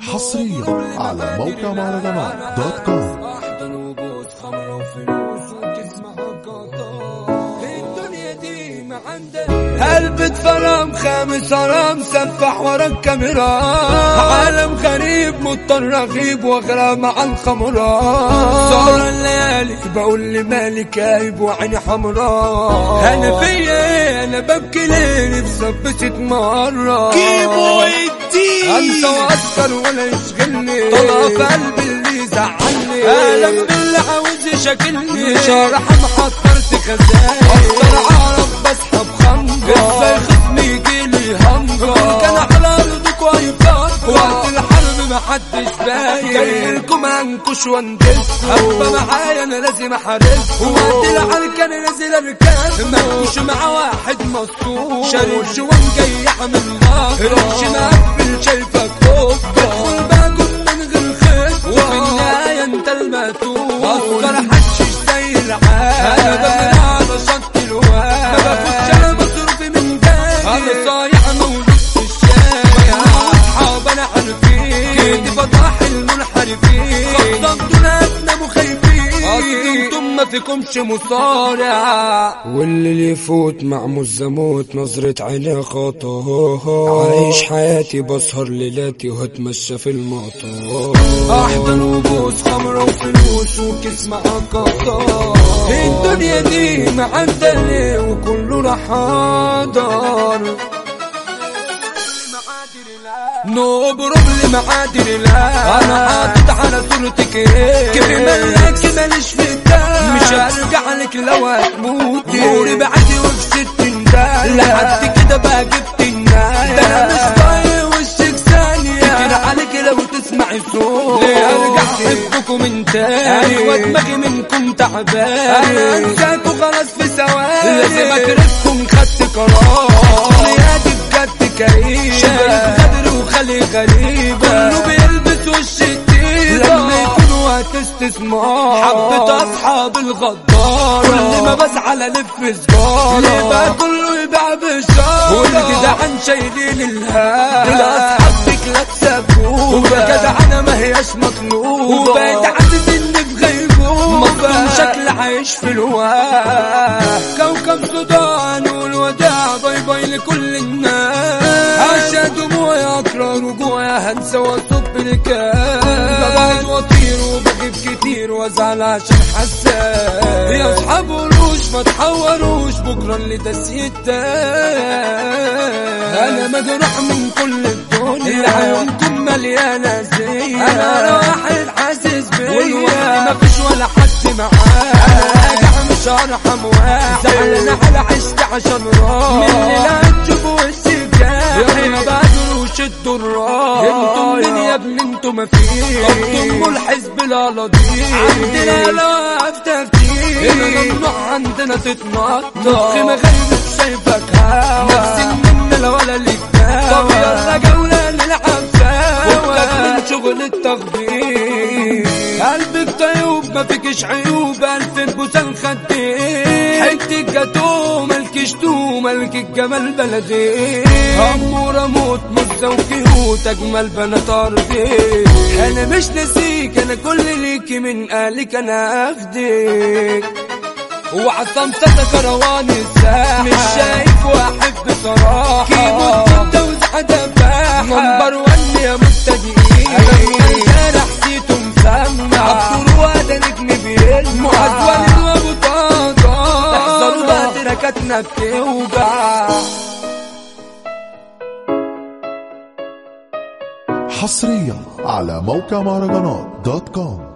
حصريا على موقع مهرجانات دوت كوم قلب فرام خامس هرم سفح ورا الكاميرا. عالم غريب مضطر اغيب واغرى مع الخمرات صار الليالي بقول لي مالي كايب وعيني حمراء. أنا فيا أنا ببكي ليه نفسي اتبسط مرة. الدين انسى وأكتر ولا يشغلني طلع في قلبي اللي زعلني. ألم باللي عاوز يشكلني شرح محضرت خزاين أقدر اعرف بسحب محدش باين. جاي لكم انكش واندسكوا ابقى معايا أنا لازم احاربكوا وقت العركة أنا نازل اركان مالكوش مع واحد مصروف شارب جوان جاي اعمل ظهر رمش مقفل شايفك بدخل باكل من غير خيط وفي النهاية أنت المقتول أفكر حشش زي العاد ما فيكمش مصارع. واللي اللي يفوت مع مزموت نظرة عيني خطا عايش حياتي بسهر ليلاتي وهتمشى في المطار أحضن وبوس خمرة وفلوس وكيس مع قطار الدنيا دي معدلة وكله راح حاضر نبرم لمعادن لا أنا حاطط على صورتك إيه كيف ملاك ماليش في الدم مش هرجع لك لو هتموت نوري بعدي ست ندال لحد كده بقى جبت الناس ده أنا مش طايق وشك ثانية. كده عليك لو تسمعي صوت. ليه أرجع أحبكم من تاني أيوه دماغي منكم تعبان. أنا انساكوا خلاص في ثواني. لازم اكرفكم خدت قرار. حياتي بجد كئيبة. شايف غدر وخلي غريبة. كله بيلبس وش التيبة لما يكونوا هتستثمار حبة أصحاب الغدار كل ما بزعل ألف سجارة. يبقى كله يبيع بالشارة والجدعان شايلين الهام لأصحابك لا تسبوبة جدعانة ما هياش مطلوبة. وبقيت عدد إني في غيبوبة شكل عايش في الوهم هنسى وأصب ببعد واطير وبغيب كتير وازعل عشان حساس. يا أصحاب قروش ما تحوروش بكرة اللي دسيت أنا مجروح من كل الدنيا. عيونكم مليانة زي أنا واحد حاسس بيا. مفيش ولا حد معايا مش هرحم واحد زعلان على عشت عشان راح من لا تشوفوا وشي يا بدر وشدوا الرأي. أنتم يا ابني أنتم مفيش طبتم الحزب لا لطيف عندنا لا تفكير هنا ممنوع عندنا تتنطط مخي مغيب شايفك هوا نفسي منا ولا ليك طب يلا جولة نلعب سوا من شغل التخبيط قلبك طيوب ما فيكش عيوب ألف بوسان خدين حتة جاتو ملكش تو ملك الجمال بلدي. أمور أموت مزة وكيوت أجمل بنات أرضي. أنا مش ناسيك أنا كل ليكي من قالك أنا أخدك وعصمتك كروان الساحة مش شايف واحد بصراحة بتوجع حصريا على موقع مهرجانات دوت كوم